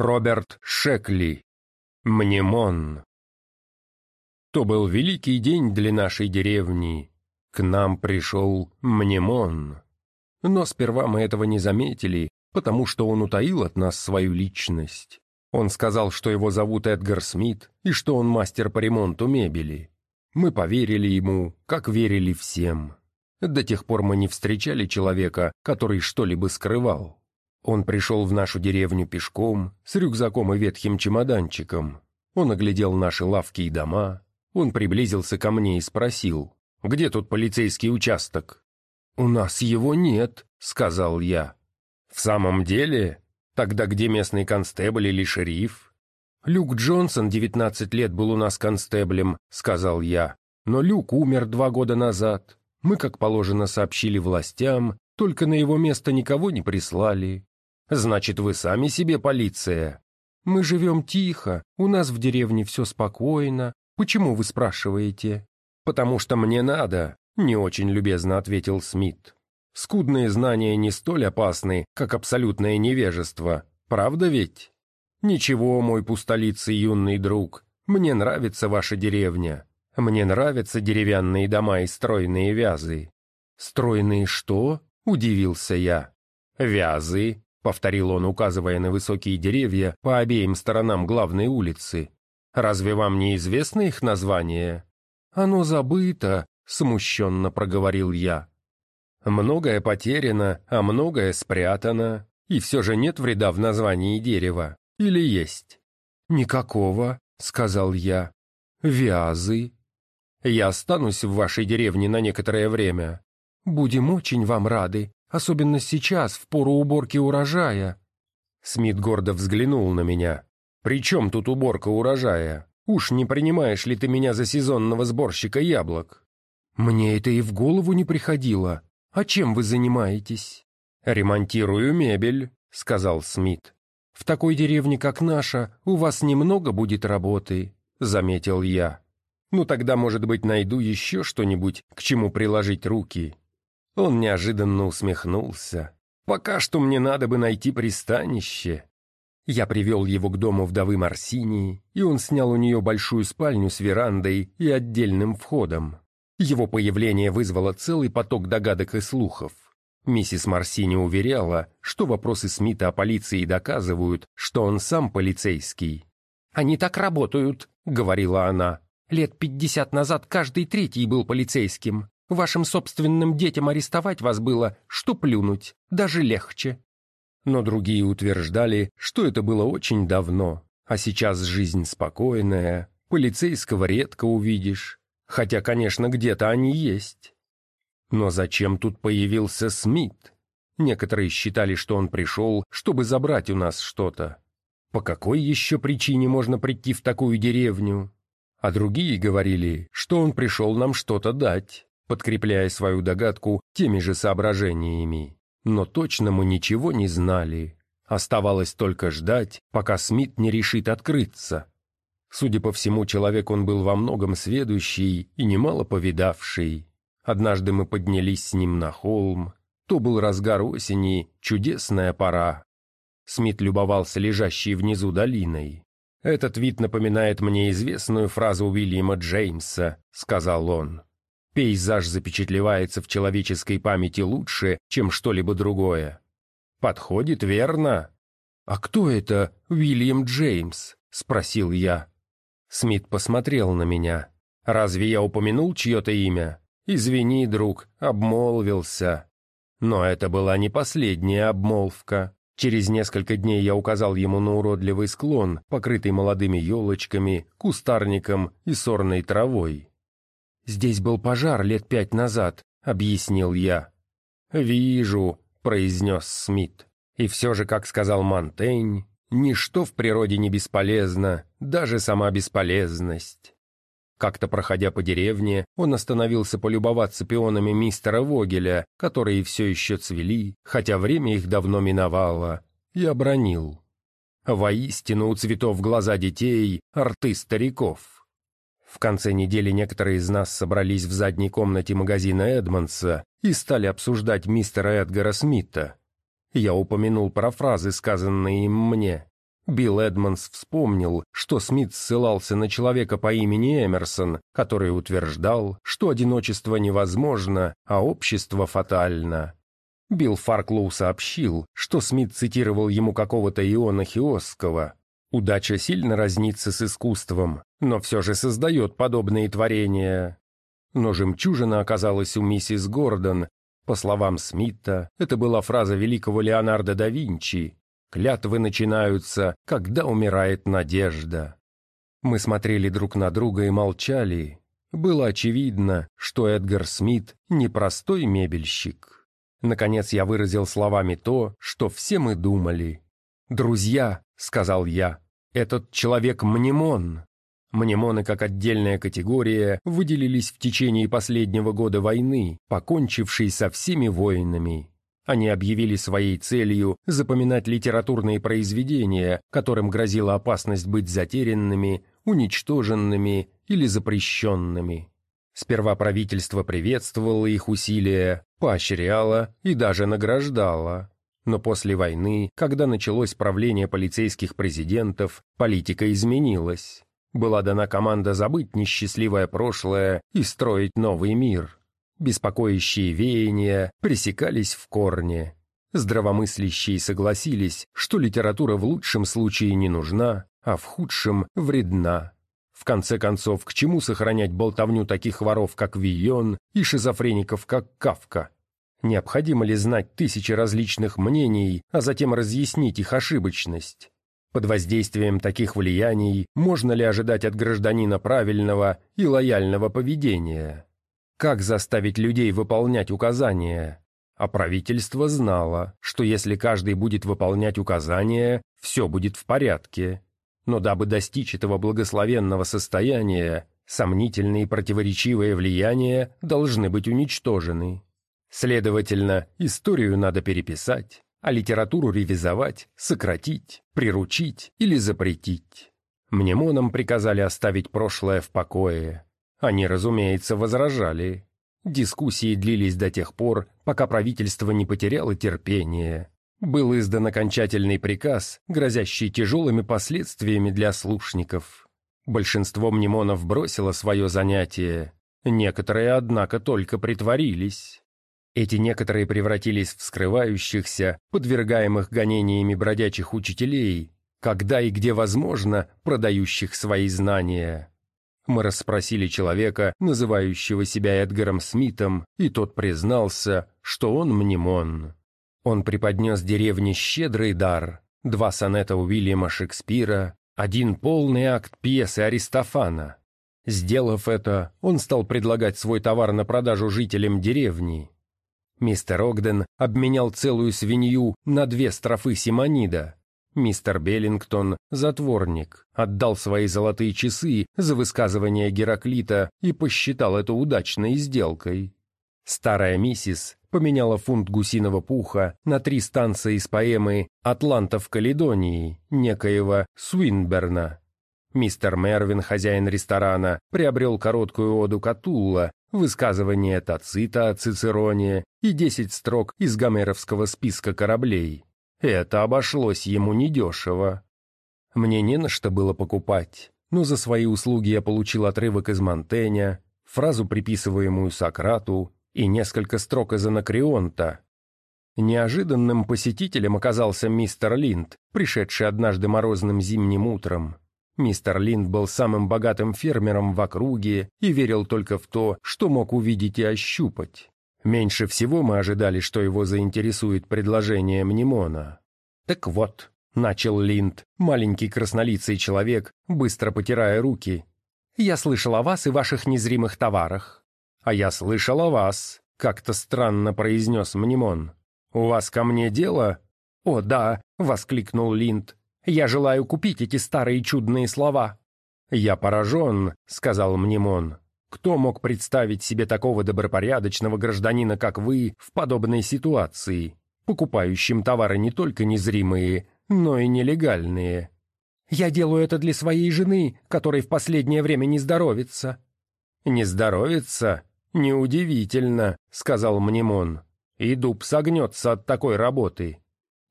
Роберт Шекли. Мнемон. То был великий день для нашей деревни. К нам пришел Мнемон. Но сперва мы этого не заметили, потому что он утаил от нас свою личность. Он сказал, что его зовут Эдгар Смит и что он мастер по ремонту мебели. Мы поверили ему, как верили всем. До тех пор мы не встречали человека, который что-либо скрывал. Он пришел в нашу деревню пешком, с рюкзаком и ветхим чемоданчиком. Он оглядел наши лавки и дома. Он приблизился ко мне и спросил, «Где тут полицейский участок?» «У нас его нет», — сказал я. «В самом деле? Тогда где местный констебль или шериф?» «Люк Джонсон, 19 лет, был у нас констеблем», — сказал я. «Но Люк умер два года назад. Мы, как положено, сообщили властям, только на его место никого не прислали. Значит, вы сами себе полиция. Мы живем тихо, у нас в деревне все спокойно. Почему вы спрашиваете? Потому что мне надо, не очень любезно ответил Смит. Скудные знания не столь опасны, как абсолютное невежество. Правда ведь? Ничего, мой пустолицый юный друг, мне нравится ваша деревня. Мне нравятся деревянные дома и стройные вязы. Стройные что? Удивился я. Вязы — повторил он, указывая на высокие деревья по обеим сторонам главной улицы. «Разве вам не известно их название?» «Оно забыто», — смущенно проговорил я. «Многое потеряно, а многое спрятано, и все же нет вреда в названии дерева. Или есть?» «Никакого», — сказал я. «Вязы». «Я останусь в вашей деревне на некоторое время». «Будем очень вам рады», особенно сейчас, в пору уборки урожая». Смит гордо взглянул на меня. «При чем тут уборка урожая? Уж не принимаешь ли ты меня за сезонного сборщика яблок?» «Мне это и в голову не приходило. А чем вы занимаетесь?» «Ремонтирую мебель», — сказал Смит. «В такой деревне, как наша, у вас немного будет работы», — заметил я. «Ну тогда, может быть, найду еще что-нибудь, к чему приложить руки». Он неожиданно усмехнулся. «Пока что мне надо бы найти пристанище». Я привел его к дому вдовы Марсинии, и он снял у нее большую спальню с верандой и отдельным входом. Его появление вызвало целый поток догадок и слухов. Миссис Марсини уверяла, что вопросы Смита о полиции доказывают, что он сам полицейский. «Они так работают», — говорила она. «Лет пятьдесят назад каждый третий был полицейским, Вашим собственным детям арестовать вас было, что плюнуть, даже легче». Но другие утверждали, что это было очень давно, а сейчас жизнь спокойная, полицейского редко увидишь. Хотя, конечно, где-то они есть. Но зачем тут появился Смит? Некоторые считали, что он пришел, чтобы забрать у нас что-то. По какой еще причине можно прийти в такую деревню? А другие говорили, что он пришел нам что-то дать подкрепляя свою догадку теми же соображениями. Но точно мы ничего не знали. Оставалось только ждать, пока Смит не решит открыться. Судя по всему, человек он был во многом сведущий и немало повидавший. Однажды мы поднялись с ним на холм. То был разгар осени, чудесная пора. Смит любовался лежащей внизу долиной. «Этот вид напоминает мне известную фразу Уильяма Джеймса», — сказал он. Пейзаж запечатлевается в человеческой памяти лучше, чем что-либо другое. Подходит, верно? «А кто это Уильям Джеймс?» — спросил я. Смит посмотрел на меня. «Разве я упомянул чье-то имя?» «Извини, друг, обмолвился». Но это была не последняя обмолвка. Через несколько дней я указал ему на уродливый склон, покрытый молодыми елочками, кустарником и сорной травой здесь был пожар лет пять назад», — объяснил я. «Вижу», — произнес Смит. И все же, как сказал Монтень, ничто в природе не бесполезно, даже сама бесполезность. Как-то проходя по деревне, он остановился полюбоваться пионами мистера Вогеля, которые все еще цвели, хотя время их давно миновало, и обронил. «Воистину у цветов глаза детей, рты стариков». В конце недели некоторые из нас собрались в задней комнате магазина Эдмонса и стали обсуждать мистера Эдгара Смита. Я упомянул про фразы, сказанные им мне. Билл Эдмонс вспомнил, что Смит ссылался на человека по имени Эмерсон, который утверждал, что одиночество невозможно, а общество фатально. Билл Фарклоу сообщил, что Смит цитировал ему какого-то Иона Хиосского, Удача сильно разнится с искусством, но все же создает подобные творения. Но жемчужина оказалась у миссис Гордон. По словам Смита, это была фраза великого Леонардо да Винчи. «Клятвы начинаются, когда умирает надежда». Мы смотрели друг на друга и молчали. Было очевидно, что Эдгар Смит – непростой мебельщик. Наконец я выразил словами то, что все мы думали. «Друзья, сказал я. «Этот человек мнемон». Мнемоны как отдельная категория выделились в течение последнего года войны, покончившей со всеми воинами. Они объявили своей целью запоминать литературные произведения, которым грозила опасность быть затерянными, уничтоженными или запрещенными. Сперва правительство приветствовало их усилия, поощряло и даже награждало но после войны, когда началось правление полицейских президентов, политика изменилась. Была дана команда забыть несчастливое прошлое и строить новый мир. Беспокоящие веяния пресекались в корне. Здравомыслящие согласились, что литература в лучшем случае не нужна, а в худшем – вредна. В конце концов, к чему сохранять болтовню таких воров, как Вион, и шизофреников, как Кавка – Необходимо ли знать тысячи различных мнений, а затем разъяснить их ошибочность? Под воздействием таких влияний можно ли ожидать от гражданина правильного и лояльного поведения? Как заставить людей выполнять указания? А правительство знало, что если каждый будет выполнять указания, все будет в порядке. Но дабы достичь этого благословенного состояния, сомнительные и противоречивые влияния должны быть уничтожены. Следовательно, историю надо переписать, а литературу ревизовать, сократить, приручить или запретить. Мнемонам приказали оставить прошлое в покое. Они, разумеется, возражали. Дискуссии длились до тех пор, пока правительство не потеряло терпение. Был издан окончательный приказ, грозящий тяжелыми последствиями для слушников. Большинство мнемонов бросило свое занятие. Некоторые, однако, только притворились. Эти некоторые превратились в скрывающихся, подвергаемых гонениями бродячих учителей, когда и где возможно, продающих свои знания. Мы расспросили человека, называющего себя Эдгаром Смитом, и тот признался, что он мнемон. Он преподнес деревне щедрый дар, два сонета Уильяма Шекспира, один полный акт пьесы Аристофана. Сделав это, он стал предлагать свой товар на продажу жителям деревни. Мистер Огден обменял целую свинью на две строфы Симонида. Мистер Беллингтон, затворник, отдал свои золотые часы за высказывание Гераклита и посчитал это удачной сделкой. Старая миссис поменяла фунт гусиного пуха на три станции из поэмы «Атланта в Каледонии» некоего Суинберна, Мистер Мервин, хозяин ресторана, приобрел короткую оду Катулла, высказывание Тацита о Цицероне и десять строк из гомеровского списка кораблей. Это обошлось ему недешево. Мне не на что было покупать, но за свои услуги я получил отрывок из Монтэня, фразу, приписываемую Сократу, и несколько строк из Анакреонта. Неожиданным посетителем оказался мистер Линд, пришедший однажды морозным зимним утром. Мистер Линд был самым богатым фермером в округе и верил только в то, что мог увидеть и ощупать. Меньше всего мы ожидали, что его заинтересует предложение Мнемона. «Так вот», — начал Линд, маленький краснолицый человек, быстро потирая руки. «Я слышал о вас и ваших незримых товарах». «А я слышал о вас», — как-то странно произнес Мнемон. «У вас ко мне дело?» «О, да», — воскликнул Линд. Я желаю купить эти старые чудные слова». «Я поражен», — сказал Мнемон. «Кто мог представить себе такого добропорядочного гражданина, как вы, в подобной ситуации, покупающим товары не только незримые, но и нелегальные?» «Я делаю это для своей жены, которой в последнее время не здоровится». «Не здоровится? Неудивительно», — сказал Мнемон. «И дуб согнется от такой работы».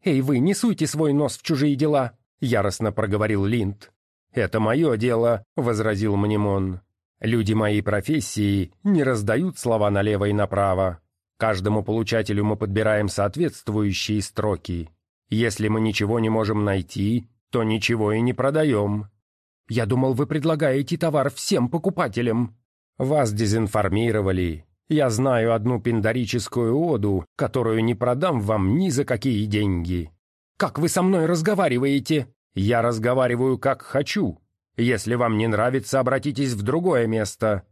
«Эй вы, не суйте свой нос в чужие дела!» — яростно проговорил Линд. «Это мое дело», — возразил Мнемон. «Люди моей профессии не раздают слова налево и направо. Каждому получателю мы подбираем соответствующие строки. Если мы ничего не можем найти, то ничего и не продаем». «Я думал, вы предлагаете товар всем покупателям». «Вас дезинформировали. Я знаю одну пиндарическую оду, которую не продам вам ни за какие деньги», как вы со мной разговариваете? Я разговариваю, как хочу. Если вам не нравится, обратитесь в другое место».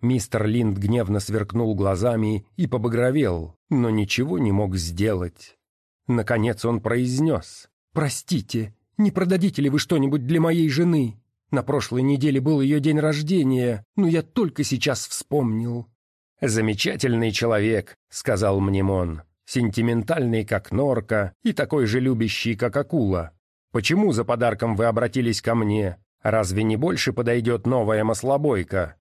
Мистер Линд гневно сверкнул глазами и побагровел, но ничего не мог сделать. Наконец он произнес. «Простите, не продадите ли вы что-нибудь для моей жены? На прошлой неделе был ее день рождения, но я только сейчас вспомнил». «Замечательный человек», — сказал мне Мнемон сентиментальный, как норка, и такой же любящий, как акула. Почему за подарком вы обратились ко мне? Разве не больше подойдет новая маслобойка?»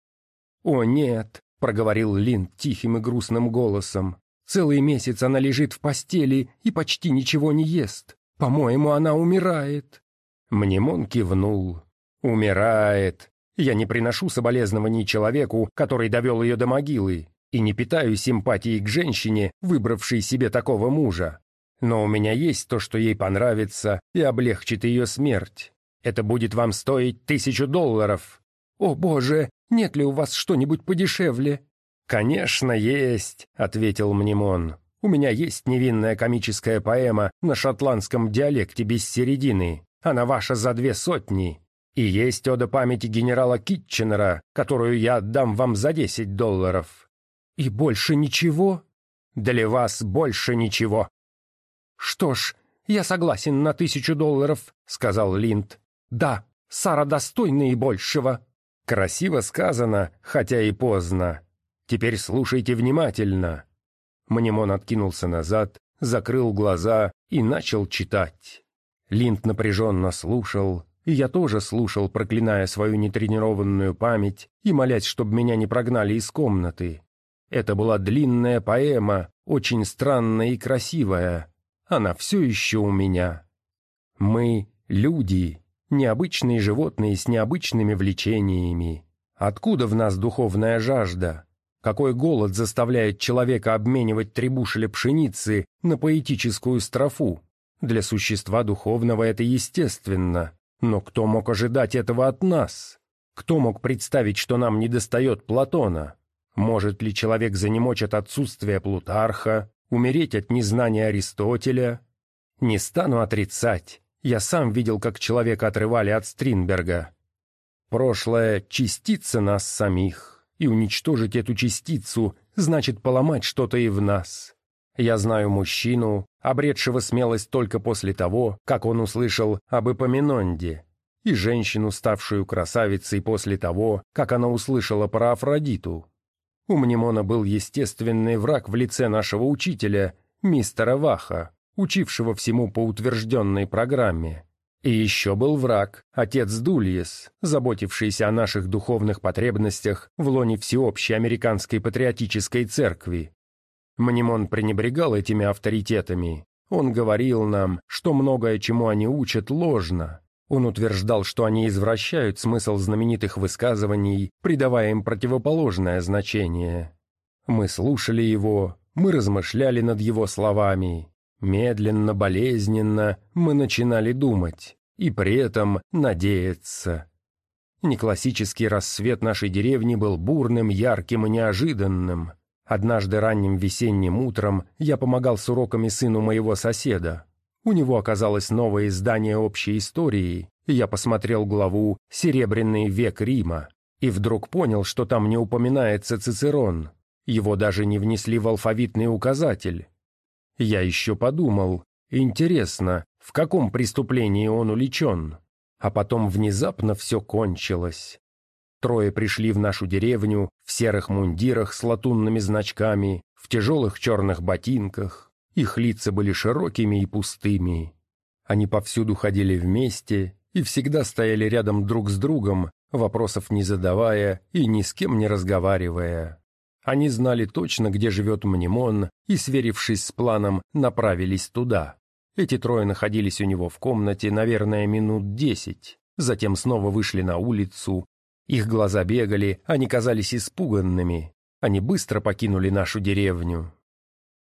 «О, нет», — проговорил Лин тихим и грустным голосом. «Целый месяц она лежит в постели и почти ничего не ест. По-моему, она умирает». Мнемон кивнул. «Умирает. Я не приношу соболезнований человеку, который довел ее до могилы и не питаю симпатии к женщине, выбравшей себе такого мужа. Но у меня есть то, что ей понравится и облегчит ее смерть. Это будет вам стоить тысячу долларов. О боже, нет ли у вас что-нибудь подешевле?» «Конечно, есть», — ответил Мнемон. «У меня есть невинная комическая поэма на шотландском диалекте без середины. Она ваша за две сотни. И есть ода памяти генерала Китченера, которую я отдам вам за десять долларов. «И больше ничего?» «Для вас больше ничего». «Что ж, я согласен на тысячу долларов», — сказал Линд. «Да, Сара достойна и большего». Красиво сказано, хотя и поздно. Теперь слушайте внимательно. Мнемон откинулся назад, закрыл глаза и начал читать. Линд напряженно слушал, и я тоже слушал, проклиная свою нетренированную память и молясь, чтобы меня не прогнали из комнаты. Это была длинная поэма, очень странная и красивая. Она все еще у меня. Мы — люди, необычные животные с необычными влечениями. Откуда в нас духовная жажда? Какой голод заставляет человека обменивать три бушеля пшеницы на поэтическую строфу? Для существа духовного это естественно. Но кто мог ожидать этого от нас? Кто мог представить, что нам недостает Платона? Может ли человек занемочь от отсутствия Плутарха, умереть от незнания Аристотеля? Не стану отрицать. Я сам видел, как человека отрывали от Стринберга. Прошлое — частица нас самих, и уничтожить эту частицу значит поломать что-то и в нас. Я знаю мужчину, обретшего смелость только после того, как он услышал об Эпоминонде, и женщину, ставшую красавицей после того, как она услышала про Афродиту. У Мнемона был естественный враг в лице нашего учителя, мистера Ваха, учившего всему по утвержденной программе. И еще был враг, отец Дульес, заботившийся о наших духовных потребностях в лоне всеобщей американской патриотической церкви. Мнемон пренебрегал этими авторитетами. Он говорил нам, что многое, чему они учат, ложно, он утверждал, что они извращают смысл знаменитых высказываний, придавая им противоположное значение. Мы слушали его, мы размышляли над его словами. Медленно, болезненно мы начинали думать и при этом надеяться. Неклассический рассвет нашей деревни был бурным, ярким и неожиданным. Однажды ранним весенним утром я помогал с уроками сыну моего соседа. У него оказалось новое издание общей истории, я посмотрел главу «Серебряный век Рима» и вдруг понял, что там не упоминается Цицерон. Его даже не внесли в алфавитный указатель. Я еще подумал, интересно, в каком преступлении он уличен. А потом внезапно все кончилось. Трое пришли в нашу деревню в серых мундирах с латунными значками, в тяжелых черных ботинках. Их лица были широкими и пустыми. Они повсюду ходили вместе и всегда стояли рядом друг с другом, вопросов не задавая и ни с кем не разговаривая. Они знали точно, где живет Мнемон, и, сверившись с планом, направились туда. Эти трое находились у него в комнате, наверное, минут десять, затем снова вышли на улицу. Их глаза бегали, они казались испуганными. Они быстро покинули нашу деревню.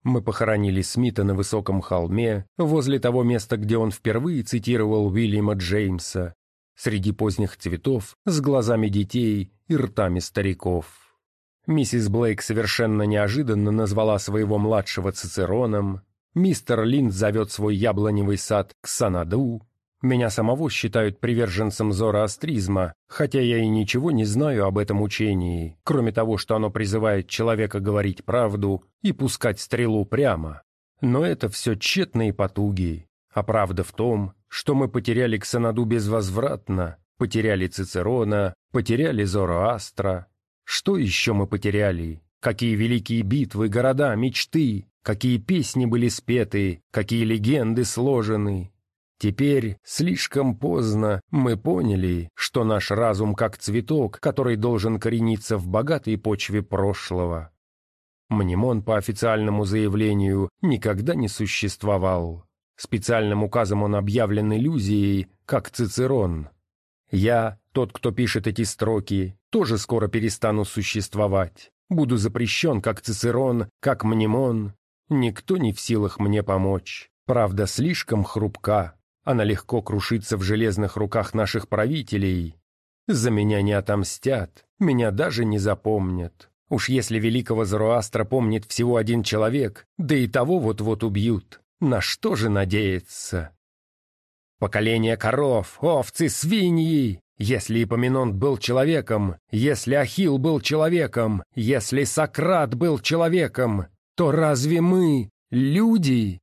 Мы похоронили Смита на высоком холме, возле того места, где он впервые цитировал Уильяма Джеймса, среди поздних цветов, с глазами детей и ртами стариков. Миссис Блейк совершенно неожиданно назвала своего младшего Цицероном, мистер Линд зовет свой яблоневый сад к Санаду, меня самого считают приверженцем зороастризма, хотя я и ничего не знаю об этом учении, кроме того, что оно призывает человека говорить правду и пускать стрелу прямо. Но это все тщетные потуги. А правда в том, что мы потеряли Ксанаду безвозвратно, потеряли Цицерона, потеряли Зороастра. Что еще мы потеряли? Какие великие битвы, города, мечты, какие песни были спеты, какие легенды сложены, Теперь слишком поздно мы поняли, что наш разум как цветок, который должен корениться в богатой почве прошлого. Мнемон по официальному заявлению никогда не существовал. Специальным указом он объявлен иллюзией, как Цицерон. Я, тот, кто пишет эти строки, тоже скоро перестану существовать. Буду запрещен, как Цицерон, как Мнемон. Никто не в силах мне помочь. Правда слишком хрупка, она легко крушится в железных руках наших правителей. За меня не отомстят, меня даже не запомнят. Уж если великого Зороастра помнит всего один человек, да и того вот-вот убьют, на что же надеяться? Поколение коров, овцы, свиньи! Если Ипоминонт был человеком, если Ахил был человеком, если Сократ был человеком, то разве мы, люди,